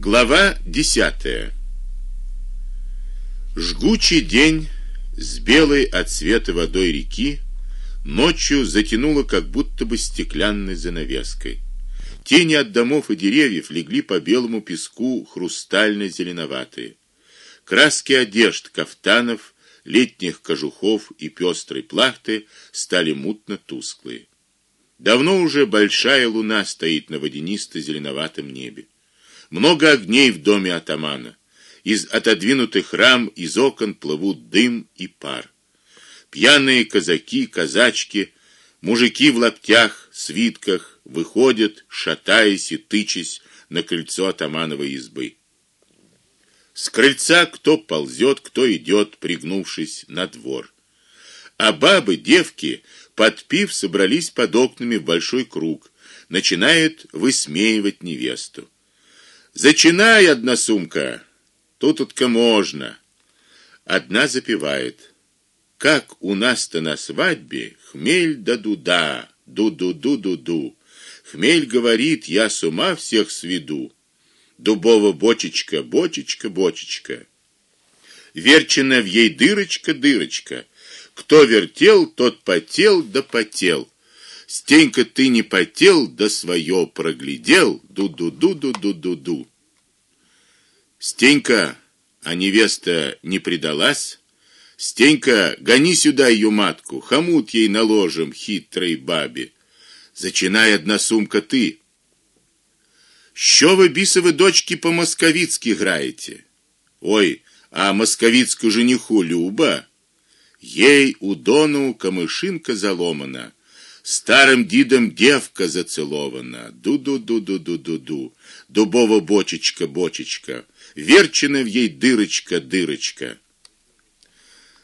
Глава 10. Жгучий день с белой от света водой реки ночью затянуло как будто бы стеклянной занавеской. Тени от домов и деревьев легли по белому песку хрустально-зеленоватые. Краски одежд, кафтанов, летних кожухов и пестрой плахты стали мутно-тусклые. Давно уже большая луна стоит на водянисто-зеленоватом небе. Много огней в доме атамана. Из отодвинутых рам из окон плывут дым и пар. Пьяные казаки, казачки, мужики в лаптях, свитках выходят, шатаясь и тычась на крыльцо атамановой избы. С крыльца кто ползет, кто идет, пригнувшись на двор. А бабы, девки, подпив, собрались под окнами в большой круг, начинают высмеивать невесту. Зачинай одна сумка. Тут-то можно. Одна запевает: Как у нас-то на свадьбе хмель да дуда, ду-ду-ду-ду-ду. Хмель говорит: "Я с ума всех сведу". Дубова бочечка, бочечка, бочечка. Верчена в ей дырочка, дырочка. Кто вертел, тот потел да потел. Стенька ты не потел, да своё проглядел. Ду-ду-ду-ду-ду-ду-ду. Стенька, а невеста не предалась? Стенька, гони сюда её матку, хомут ей наложим хитрой бабе. Зачинай одна сумка ты. Що ви бісові дочки по-московицки граєте? Ой, а московицку жениху Люба, ей у дону камышинка заломана. Старым дидом девка зацелована. Ду-ду-ду-ду-ду-ду-ду. Дубова бочечка, бочечка. Верчена в ей дырочка, дырочка.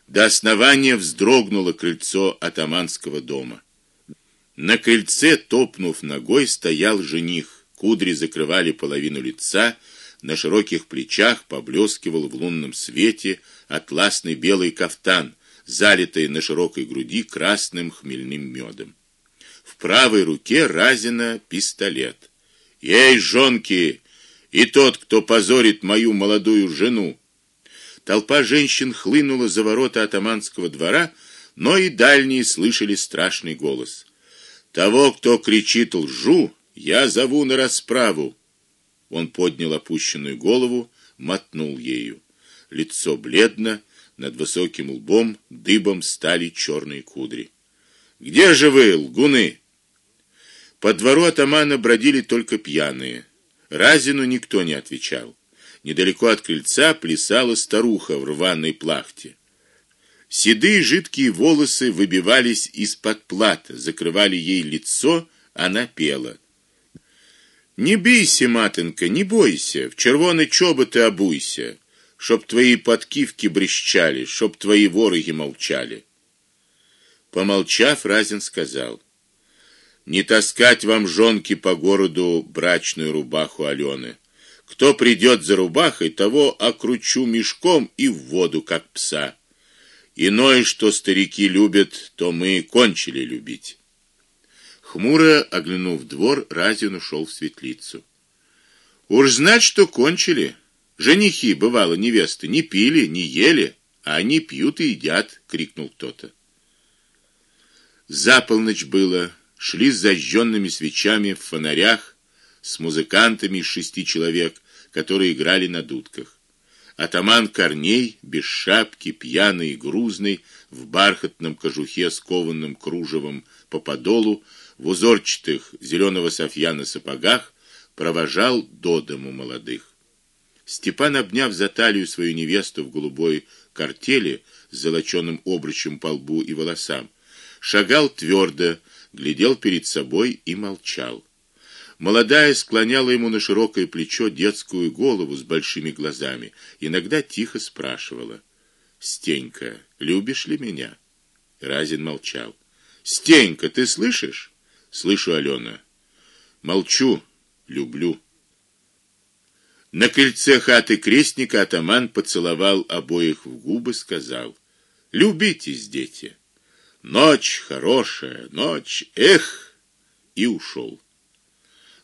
До основания вздрогнуло крыльцо атаманского дома. На крыльце, топнув ногой, стоял жених. Кудри закрывали половину лица, на широких плечах поблескивал в лунном свете атласный белый кафтан, залитый на широкой груди красным хмельным медом в правой руке разина пистолет. Ей, жонки, и тот, кто позорит мою молодую жену. Толпа женщин хлынула за ворота атаманского двора, но и дальние слышали страшный голос. Того, кто кричит лжу, я зову на расправу. Он поднял опущенную голову, мотнул ею. Лицо бледно, над высоким лбом дыбом стали черные кудри. Где же вы, лгуны? По двору атамана бродили только пьяные. Разину никто не отвечал. Недалеко от крыльца плясала старуха в рваной плахте. Седые жидкие волосы выбивались из-под плат, закрывали ей лицо, она пела. Не бейся, матенька, не бойся, в червоный чоботы обуйся, чтоб твои подкивки брещали, чтоб твои вороги молчали. Помолчав, Разин сказал: "Не таскать вам жонки по городу брачную рубаху Алёны. Кто придет за рубахой, того окручу мешком и в воду как пса. Иное, что старики любят, то мы кончили любить". Хмуро оглянув двор, Разин ушел в светлицу. Уж знать, что кончили. Женихи, бывало, невесты не пили, не ели, а они пьют и едят, крикнул кто-то. За полночь было, шли с зажженными свечами в фонарях с музыкантами из шести человек, которые играли на дудках. Атаман Корней, без шапки, пьяный и грузный, в бархатном кожухе с кованым кружевом по подолу, в узорчатых зеленого софьяна сапогах, провожал до дому молодых. Степан, обняв за талию свою невесту в голубой картели с золочёным обручем по лбу и волосам, шагал твердо, глядел перед собой и молчал. Молодая склоняла ему на широкое плечо детскую голову с большими глазами, иногда тихо спрашивала: "Стенька, любишь ли меня?" Разин молчал. "Стенька, ты слышишь?" "Слышу, Алена. Молчу, люблю". На крыльце хаты крестника атаман поцеловал обоих в губы, сказал: "Любитесь, дети". Ночь хорошая, ночь, эх, и ушел.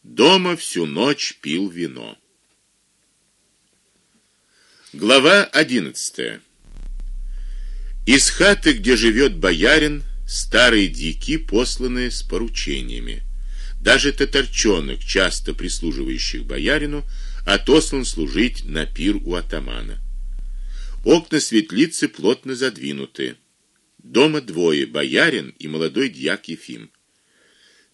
Дома всю ночь пил вино. Глава 11. Из хаты, где живет боярин, старые дики посланы с поручениями. Даже татарчонок, часто прислуживающих боярину, отослан служить на пир у атамана. Окна светлицы плотно задвинуты. Дома двое: боярин и молодой дьяк Ефим.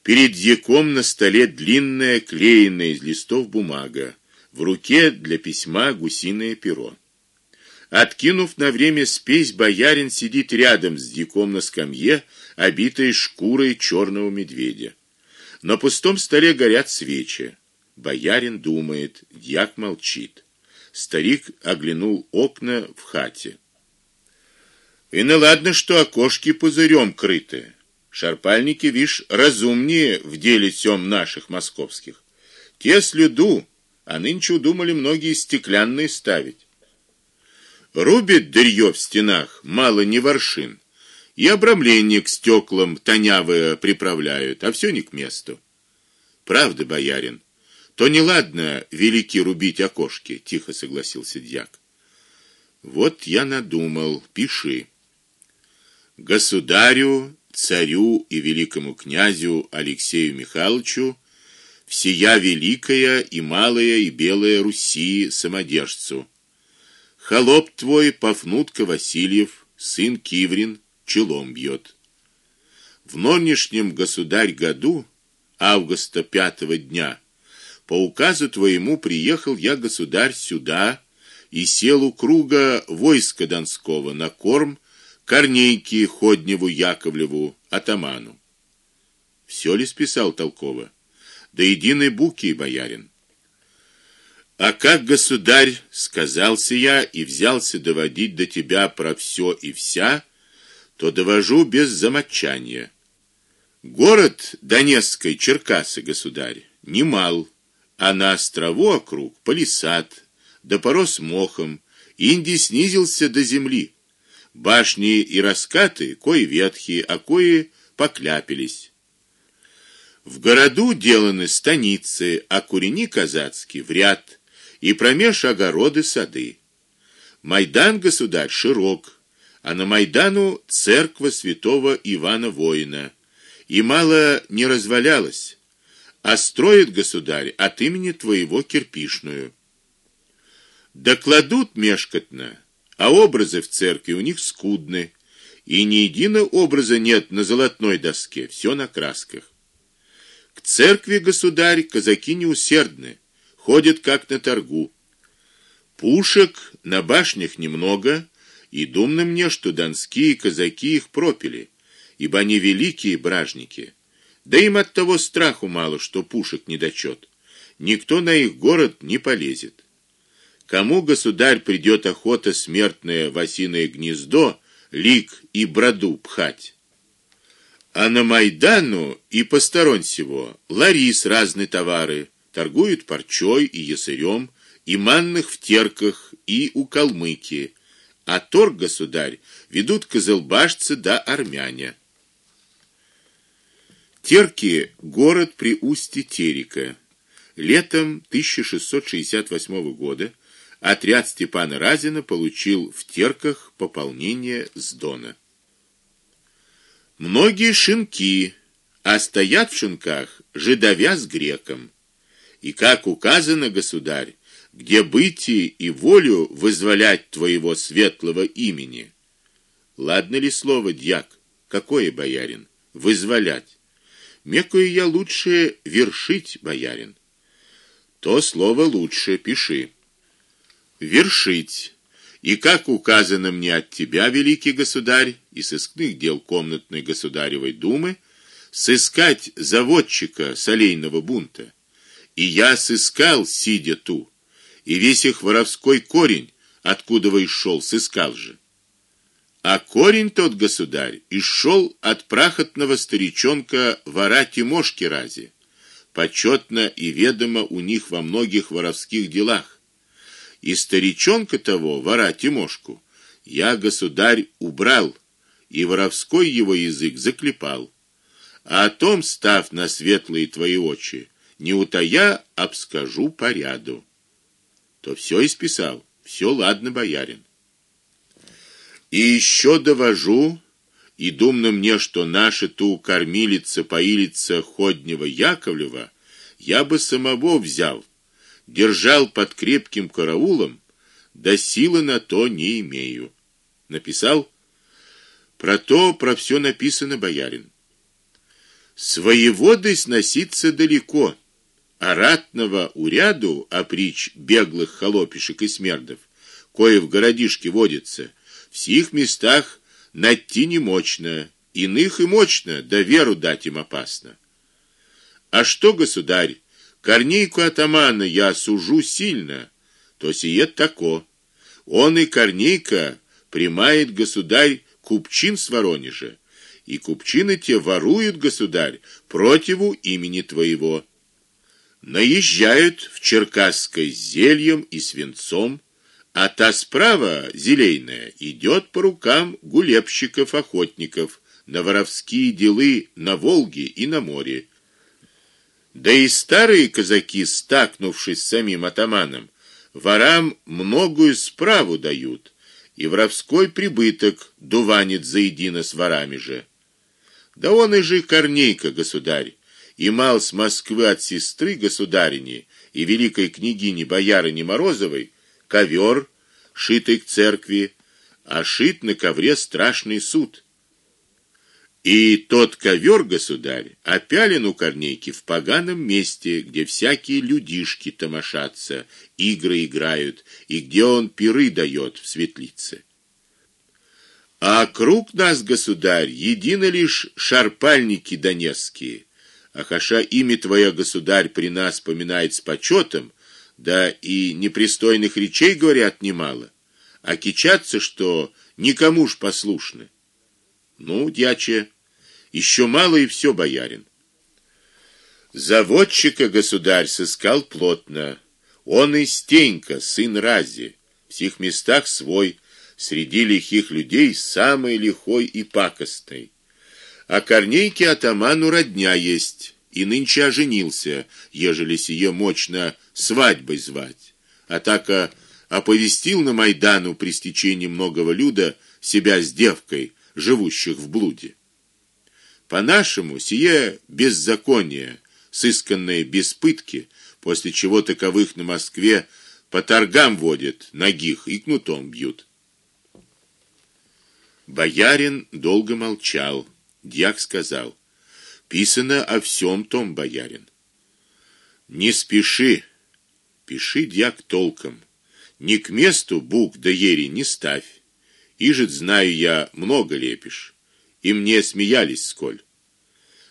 Перед дьяком на столе длинная клеенная из листов бумага, в руке для письма гусиное перо. Откинув на время спесь, боярин сидит рядом с дьяком на скамье, обитой шкурой черного медведя. На пустом столе горят свечи. Боярин думает, дьяк молчит. Старик оглянул окна в хате. И ну ладно, что окошки пузырем крыты. Шарпальники, вишь, разумнее в деле тем наших московских. Те слюду, а нынче удумали многие стеклянные ставить. Рубит дырьё в стенах, мало не воршин. И обрамление к стеклам тонявое приправляют, а все не к месту. Правда, боярин, то не ладно велики рубить окошки, тихо согласился дьяк. Вот я надумал, пиши. Государю, царю и великому князю Алексею Михайловичу всея великая и малая и белая Руси самодержцу. Холоп твой Пафнутка Васильев, сын Киврин, челом бьет. В нынешнем государь году, августа пятого дня, по указу твоему приехал я государь сюда и сел у круга войска Донского на корм Корнейке Ходневу Яковлеву атаману. Все ли списал толково? До единой буки, боярин. А как государь сказался я и взялся доводить до тебя про все и вся, то довожу без замочания. Город Донецкой Черкасы, государь, немал, а на острову округ палисад, да порос мохом, инди снизился до земли. Башни и раскаты кои ветхие, а кои покляпились. В городу деланы станицы, а курени казацкие в ряд, и промеж огороды сады. Майдан государь широк, а на Майдану церковь святого Ивана Воина, и мало не развалялась, а строит государь от имени твоего кирпичную. Докладут мешкотно, а образы в церкви у них скудны, и ни единого образа нет на золотной доске, все на красках. К церкви государь казаки не усердны, ходят как на торгу. Пушек на башнях немного, и думно мне, что донские казаки их пропили, ибо они великие бражники. Да им от того страху мало, что пушек недочет. Никто на их город не полезет. Кому государь придет охота смертная в осиное гнездо, лик и броду пхать? А на Майдану и посторонь всего ларис разные товары, торгуют парчой и ясырем, и манных в терках, и у калмыки а торг государь ведут козылбашцы да армяне. Терки город при устье Терека. Летом 1668 года отряд Степана Разина получил в Терках пополнение с Дона. Многие шинки, а стоят в шинках жидовя с греком. И как указано государь, где бытие и волю вызволять твоего светлого имени. Ладно ли слово дьяк? Какое боярин? Вызволять. Мекое я лучше вершить, боярин. То слово лучше пиши. Вершить. И как указано мне от тебя, великий государь, и сыскных дел комнатной государевой думы, сыскать заводчика солейного бунта. И я сыскал, сидя тут и весь их воровской корень, откуда вы шел, сыскал же. А корень тот, государь, и шел от прахотного старичонка вора Тимошки рази. Почетно и ведомо у них во многих воровских делах. И старичонка того, вора Тимошку, я, государь, убрал, и воровской его язык заклепал. А о том, став на светлые твои очи, не утая, обскажу по ряду то все исписал. Все ладно, боярин. И еще довожу, и думно мне, что наша ту кормилица, поилица Ходнева Яковлева я бы самого взял, держал под крепким караулом, да силы на то не имею. Написал про то, про все написано, боярин. Своеводы сноситься далеко, а ратного уряду оприч беглых холопишек и смердов, кое в городишке водится, в сих местах найти не мощно, иных и мощно, да веру дать им опасно. А что, государь, Корнейку атамана я сужу сильно, то сие тако. Он и Корнейка примает государь купчин с Воронежа, и купчины те воруют, государь, противу имени твоего. Наезжают в Черкасской зельем и свинцом, а та справа, зелейная, идет по рукам гулебщиков-охотников на воровские делы на Волге и на море. Да и старые казаки, стакнувшись с самим атаманом, ворам многую справу дают, и воровской прибыток дуванит заедино с ворами же. Да он и же Корнейка, государь, и мал с Москвы от сестры государини и великой княгини боярыни Морозовой ковер, шитый к церкви, а шит на ковре страшный суд. И тот ковер, государь, опялен у Корнейки в поганом месте, где всякие людишки тамашатся, игры играют, и где он пиры дает в светлице. А круг нас, государь, едино лишь шарпальники донецкие. А хаша имя твое, государь, при нас поминает с почетом, да и непристойных речей говорят немало, а кичатся, что никому ж послушны. Ну, дяче, еще мало и все, боярин. Заводчика государь сыскал плотно. Он и Стенька, сын Рази, в сих местах свой, среди лихих людей самый лихой и пакостный. А Корнейке атаману родня есть, и нынче оженился, ежели сие мощно свадьбой звать. А така оповестил на Майдану при стечении многого люда себя с девкой, живущих в блуде. По-нашему сие беззаконие, сысканное без пытки, после чего таковых на Москве по торгам водят, ногих и кнутом бьют. Боярин долго молчал. Дьяк сказал: "Писано о всем том, боярин. Не спеши. Пиши дьяк толком. Ни к месту бук да ери не ставь. Ижет знаю я, много лепишь и мне смеялись сколь.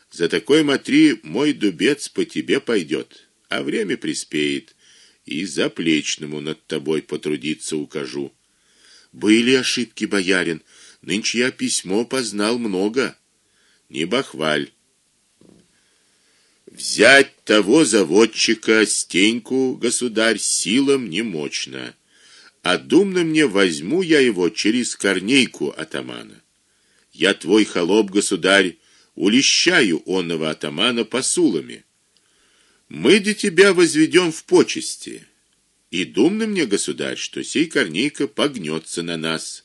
За такой матри мой дубец по тебе пойдет, а время приспеет, и за плечному над тобой потрудиться укажу. Были ошибки, боярин, нынче я письмо познал много. Не бахваль. Взять того заводчика Стеньку, государь, силам не мощно. А думно мне возьму я его через Корнейку атамана. Я твой холоп, государь, улещаю онного атамана посулами. Мы де тебя возведем в почести. И думно мне, государь, что сей Корнейка погнется на нас,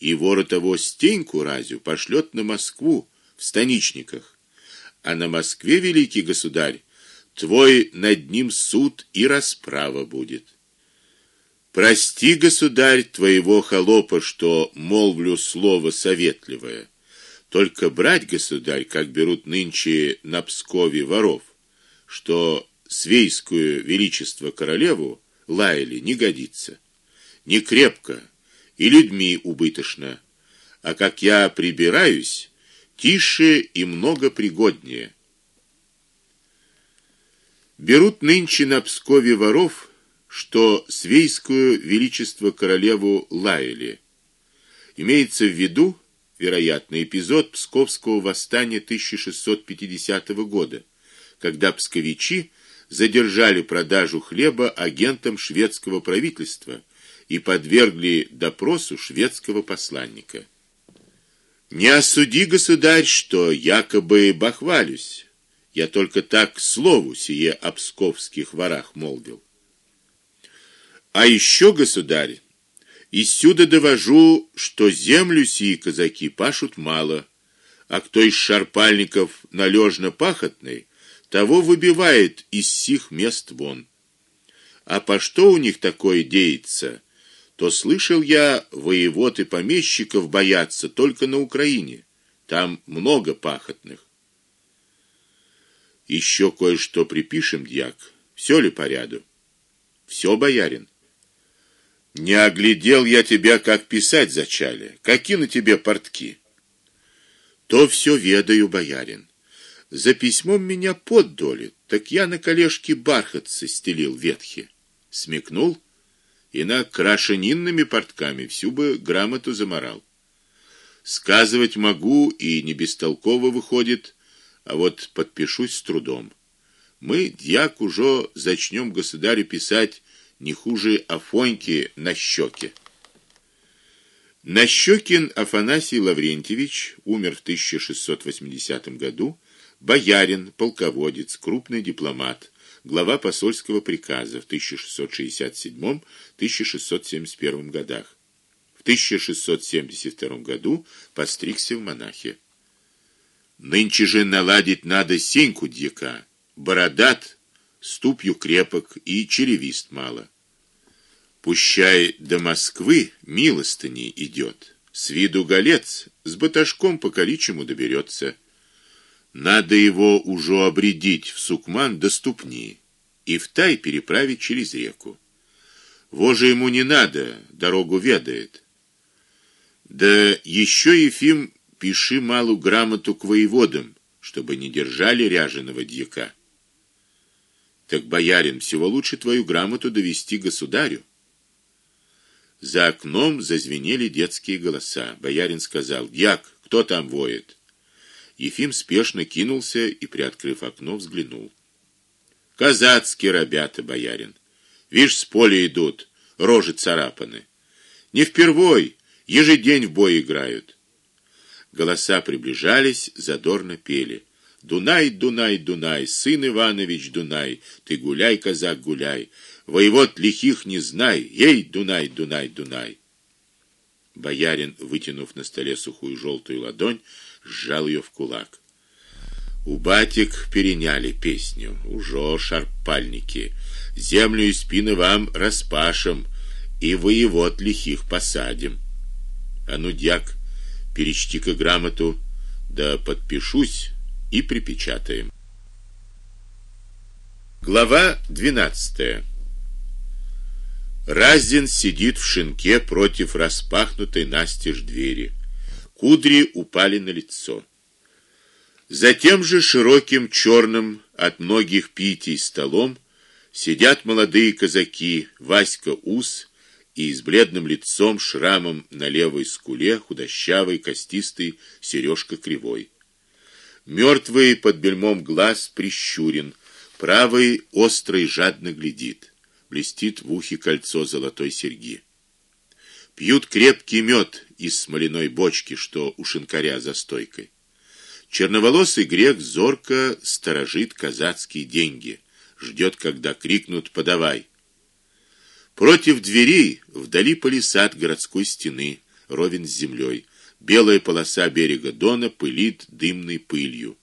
и вора того Стеньку разю пошлет на Москву в станичниках. А на Москве, великий государь, твой над ним суд и расправа будет. Прости, государь, твоего холопа, что молвлю слово советливое. Только брать, государь, как берут нынче на Пскове воров, что свейскую величество королеву лаяли не годится. Не крепко и людьми убыточно. А как я прибираюсь, тише и много пригоднее. Берут нынче на Пскове воров, что свейскую величество королеву лаяли. Имеется в виду, вероятно, эпизод Псковского восстания 1650 года, когда псковичи задержали продажу хлеба агентам шведского правительства и подвергли допросу шведского посланника. Не осуди, государь, что якобы бахвалюсь. Я только так слову сие о псковских ворах молвил. А еще, государь, из сюда довожу, что землю сии казаки пашут мало, а кто из шарпальников належно пахотный, того выбивает из сих мест вон. А по что у них такое деется? То слышал я, воевод и помещиков боятся только на Украине. Там много пахотных. Еще кое-что припишем, дьяк. Все ли по ряду? Все, боярин. Не оглядел я тебя, как писать зачали. Какие на тебе портки? То все ведаю, боярин. За письмом меня поддоли, так я на колешке бархатцы стелил ветхи. Смекнул и на крашенинными портками всю бы грамоту заморал. Сказывать могу и не бестолково выходит, а вот подпишусь с трудом. Мы дьяк уже зачнем государю писать не хуже Афоньки на щеке. Нащекин Афанасий Лаврентьевич умер в 1680 году, боярин, полководец, крупный дипломат, глава посольского приказа в 1667-1671 годах. В 1672 году постригся в монахи. Нынче же наладить надо сеньку дьяка, бородат, ступью крепок и черевист мало. Пущай до Москвы милостыни идет. С виду голец, с баташком по количему доберется. Надо его уже обредить в сукман до ступни и в тай переправить через реку. Воже ему не надо, дорогу ведает. Да еще Ефим пиши малую грамоту к воеводам, чтобы не держали ряженого дьяка. Так боярин, всего лучше твою грамоту довести государю. За окном зазвенели детские голоса. Боярин сказал: "Дьяк, кто там воет?" Ефим спешно кинулся и, приоткрыв окно, взглянул. Казацкие ребята, боярин. Вишь, с поля идут, рожи царапаны. Не впервой, ежедень в бой играют. Голоса приближались, задорно пели: "Дунай, Дунай, Дунай, сын Иванович Дунай, ты гуляй, казак, гуляй, воевод лихих не знай, ей, Дунай, Дунай, Дунай". Боярин, вытянув на столе сухую желтую ладонь, сжал ее в кулак. У батик переняли песню, уже шарпальники. Землю и спины вам распашем и воевод лихих посадим. А ну, дьяк, перечти-ка грамоту, да подпишусь и припечатаем. Глава 12. Разин сидит в шинке против распахнутой настежь двери. Кудри упали на лицо. За тем же широким черным от многих питий столом сидят молодые казаки Васька Ус и с бледным лицом, шрамом на левой скуле, худощавый, костистый Сережка Кривой. Мертвый под бельмом глаз прищурен, правый острый жадно глядит. Блестит в ухе кольцо золотой серьги. Пьют крепкий мед из смоляной бочки, что у шинкаря за стойкой. Черноволосый грек зорко сторожит казацкие деньги, ждет, когда крикнут подавай. Против дверей вдали палисад городской стены, ровен с землей. Белая полоса берега Дона пылит дымной пылью.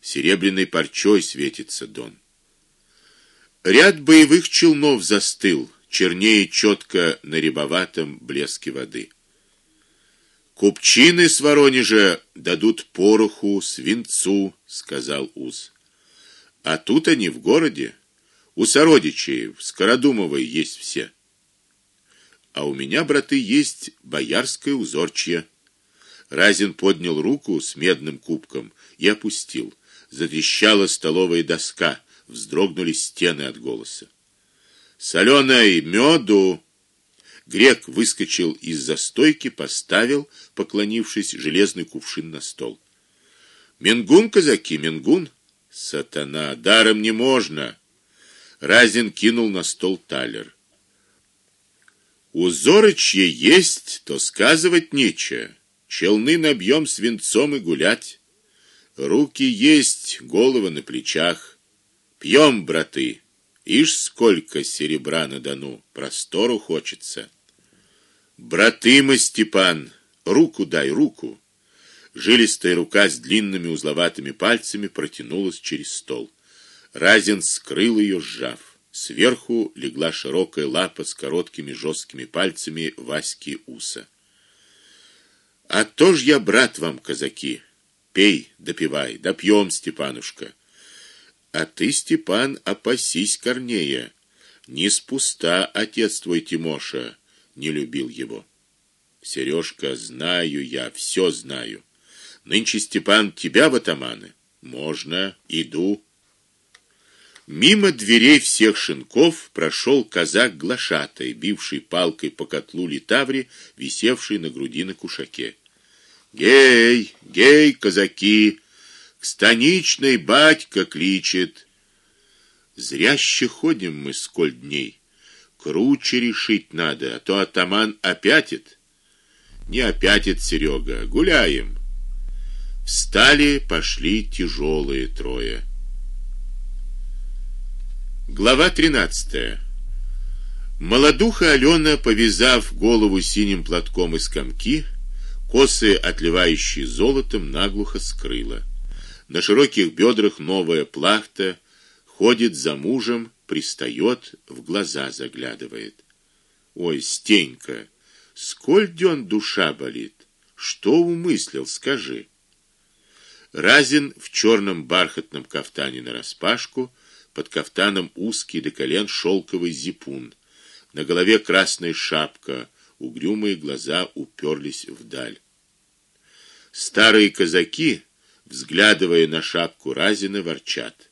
Серебряной парчой светится Дон. Ряд боевых челнов застыл, чернее четко на рябоватом блеске воды. Купчины с Воронежа дадут пороху, свинцу, сказал Уз. А тут они в городе, у сородичей, в Скородумовой есть все а у меня, браты, есть боярское узорчье. Разин поднял руку с медным кубком и опустил. Затрещала столовая доска, вздрогнули стены от голоса. Соленой меду. Грек выскочил из-за стойки, поставил, поклонившись, железный кувшин на стол. Менгун, казаки, менгун. Сатана, даром не можно. Разин кинул на стол талер. Узорычье есть, то сказывать нечего. Челны набьем свинцом и гулять. Руки есть, голова на плечах. Пьем, браты, Ишь сколько серебра на Дону, простору хочется. Браты мы, Степан, руку дай, руку. Жилистая рука с длинными узловатыми пальцами протянулась через стол. Разин скрыл ее, сжав. Сверху легла широкая лапа с короткими жесткими пальцами Васьки Уса. А то ж я брат вам, казаки. Пей, допивай, допьем, Степанушка. А ты, Степан, опасись Корнея. Не спуста отец твой Тимоша не любил его. Сережка, знаю я, все знаю. Нынче Степан тебя в атаманы. Можно, иду. Мимо дверей всех шинков прошел казак глашатай, бивший палкой по котлу литаври, висевший на груди на кушаке. Гей, гей, казаки, к станичной батька кличет. Зряще ходим мы сколь дней. Круче решить надо, а то атаман опятит. Не опятит Серега, гуляем. Встали, пошли тяжелые трое. Глава 13. Молодуха Алена, повязав голову синим платком из комки, косы, отливающие золотом, наглухо скрыла. На широких бедрах новая плахта, ходит за мужем, пристает, в глаза заглядывает. Ой, Стенька, сколь дён душа болит. Что умыслил, скажи. Разин в черном бархатном кафтане на распашку, под кафтаном узкий до колен шелковый зипун. На голове красная шапка, угрюмые глаза уперлись вдаль. Старые казаки, взглядывая на шапку Разина, ворчат: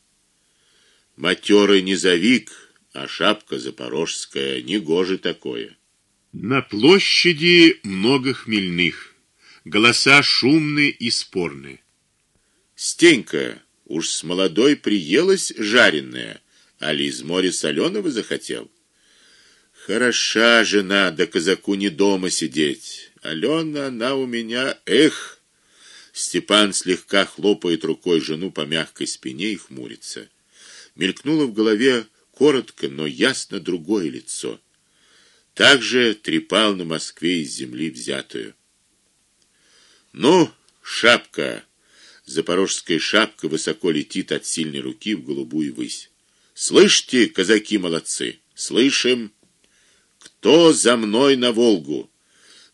"Матерый низовик, а шапка запорожская негоже такое". На площади много хмельных. Голоса шумные и спорные. Стенька Уж с молодой приелась жареная, али из моря соленого захотел. Хороша жена, да казаку не дома сидеть. Алена, она у меня, эх. Степан слегка хлопает рукой жену по мягкой спине и хмурится. Мелькнуло в голове коротко, но ясно другое лицо. Также трепал на Москве из земли взятую. Ну, шапка Запорожская шапка высоко летит от сильной руки в голубую высь. Слышите, казаки молодцы? Слышим. Кто за мной на Волгу?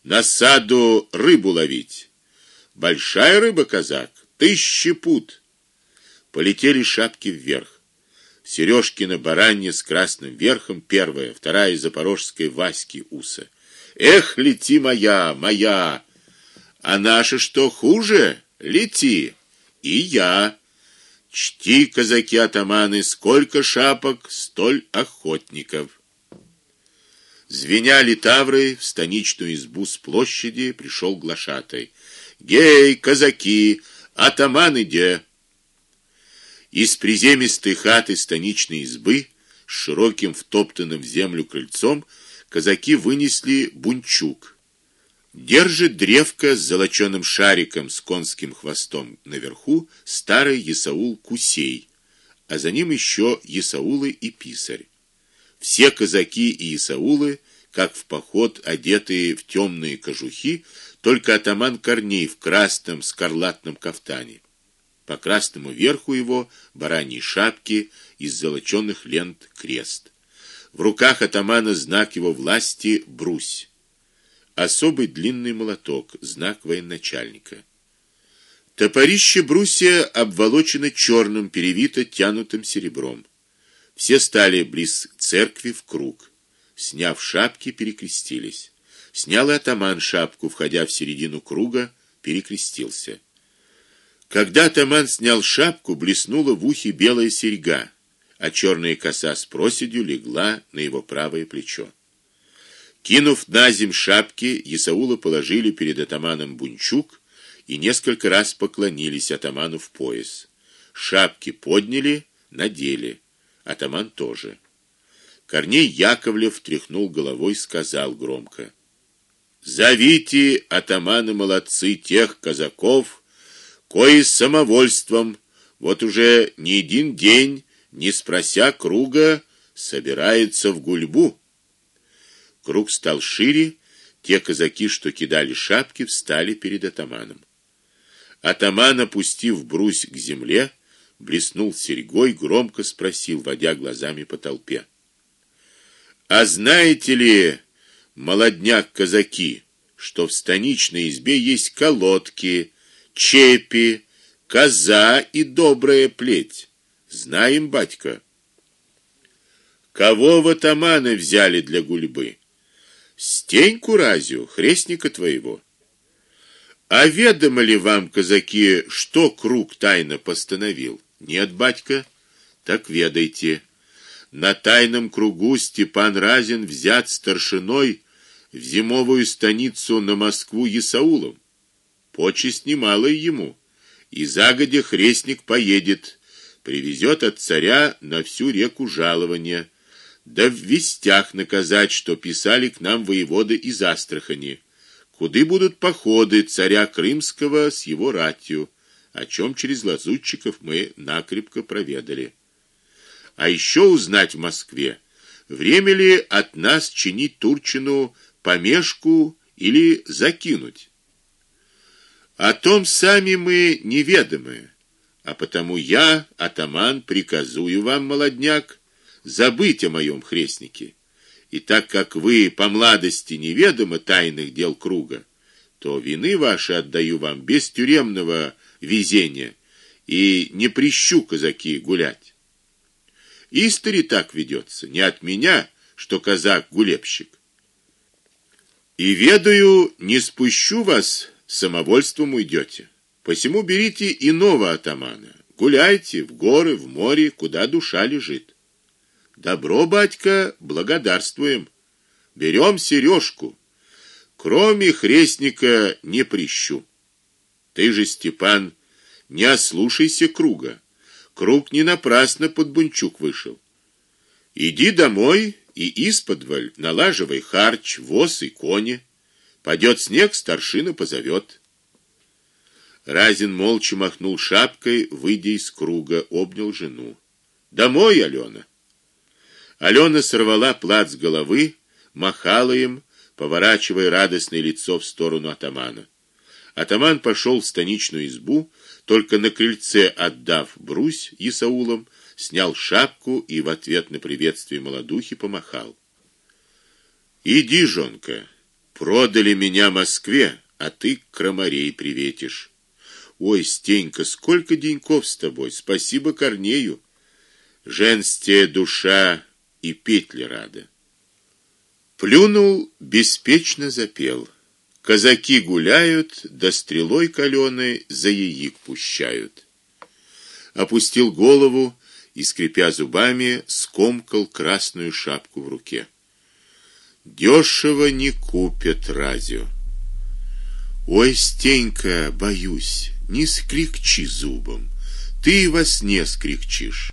На саду рыбу ловить. Большая рыба, казак, тысячи пут. Полетели шапки вверх. Сережкина баранья с красным верхом первая, вторая запорожская Васьки уса. Эх, лети моя, моя. А наша что хуже? Лети. И я. Чти, казаки атаманы, сколько шапок, столь охотников. Звеня литавры в станичную избу с площади пришел глашатай. Гей, казаки, атаманы где? Из приземистой хаты станичной избы с широким втоптанным в землю крыльцом казаки вынесли бунчук Держит древко с золочёным шариком с конским хвостом наверху старый Исаул Кусей, а за ним еще Исаулы и писарь. Все казаки и Исаулы, как в поход, одетые в темные кожухи, только атаман Корней в красном скарлатном кафтане. По красному верху его бараньи шапки из золочёных лент крест. В руках атамана знак его власти брусь особый длинный молоток, знак военачальника. Топорище брусья обволочено черным, перевито тянутым серебром. Все стали близ церкви в круг. Сняв шапки, перекрестились. Снял и атаман шапку, входя в середину круга, перекрестился. Когда атаман снял шапку, блеснула в ухе белая серьга, а черная коса с проседью легла на его правое плечо. Кинув на земь шапки, Исаула положили перед атаманом бунчук и несколько раз поклонились атаману в пояс. Шапки подняли, надели. Атаман тоже. Корней Яковлев тряхнул головой, сказал громко: "Зовите атаманы молодцы тех казаков, кои самовольством вот уже не один день, не спрося круга, собирается в гульбу. Круг стал шире, те казаки, что кидали шапки, встали перед атаманом. Атаман, опустив брусь к земле, блеснул серьгой, громко спросил, водя глазами по толпе: "А знаете ли, молодняк казаки, что в станичной избе есть колодки, чепи, коза и добрая плеть?" Знаем, батька. Кого в атаманы взяли для гульбы? Стеньку разю, хрестника твоего. А ведомо ли вам, казаки, что круг тайно постановил? Нет, батька. Так ведайте. На тайном кругу Степан Разин взят старшиной в зимовую станицу на Москву Исаулом. Почесть немалая ему. И загодя хрестник поедет привезет от царя на всю реку жалование, да в вестях наказать, что писали к нам воеводы из Астрахани, куды будут походы царя крымского с его ратью, о чем через лазутчиков мы накрепко проведали. А еще узнать в Москве, время ли от нас чинить Турчину помешку или закинуть. О том сами мы неведомы а потому я, атаман, приказую вам, молодняк, забыть о моем хрестнике. И так как вы по младости неведомы тайных дел круга, то вины ваши отдаю вам без тюремного везения и не прищу казаки гулять. Истори так ведется, не от меня, что казак гулебщик. И ведаю, не спущу вас, самовольством уйдете. Посему берите иного атамана. Гуляйте в горы, в море, куда душа лежит. Добро, батька, благодарствуем. Берем сережку. Кроме хрестника не прищу. Ты же, Степан, не ослушайся круга. Круг не напрасно под бунчук вышел. Иди домой и исподволь налаживай харч, воз и кони. Пойдет снег, старшина позовет. Разин молча махнул шапкой, выйдя из круга, обнял жену. Домой, Алена. Алена сорвала плат с головы, махала им, поворачивая радостное лицо в сторону атамана. Атаман пошел в станичную избу, только на крыльце отдав брусь Исаулом, снял шапку и в ответ на приветствие молодухи помахал. Иди, жонка. Продали меня Москве, а ты к крамарей приветишь. Ой, Стенька, сколько деньков с тобой. Спасибо Корнею. Женская душа и петли рада. Плюнул, беспечно запел. Казаки гуляют, да стрелой калёной за яик пущают. Опустил голову и скрипя зубами, скомкал красную шапку в руке. Дёшево не купят радио. Ой, Стенька, боюсь. Не скрикчи зубом. Ты во сне скрикчишь.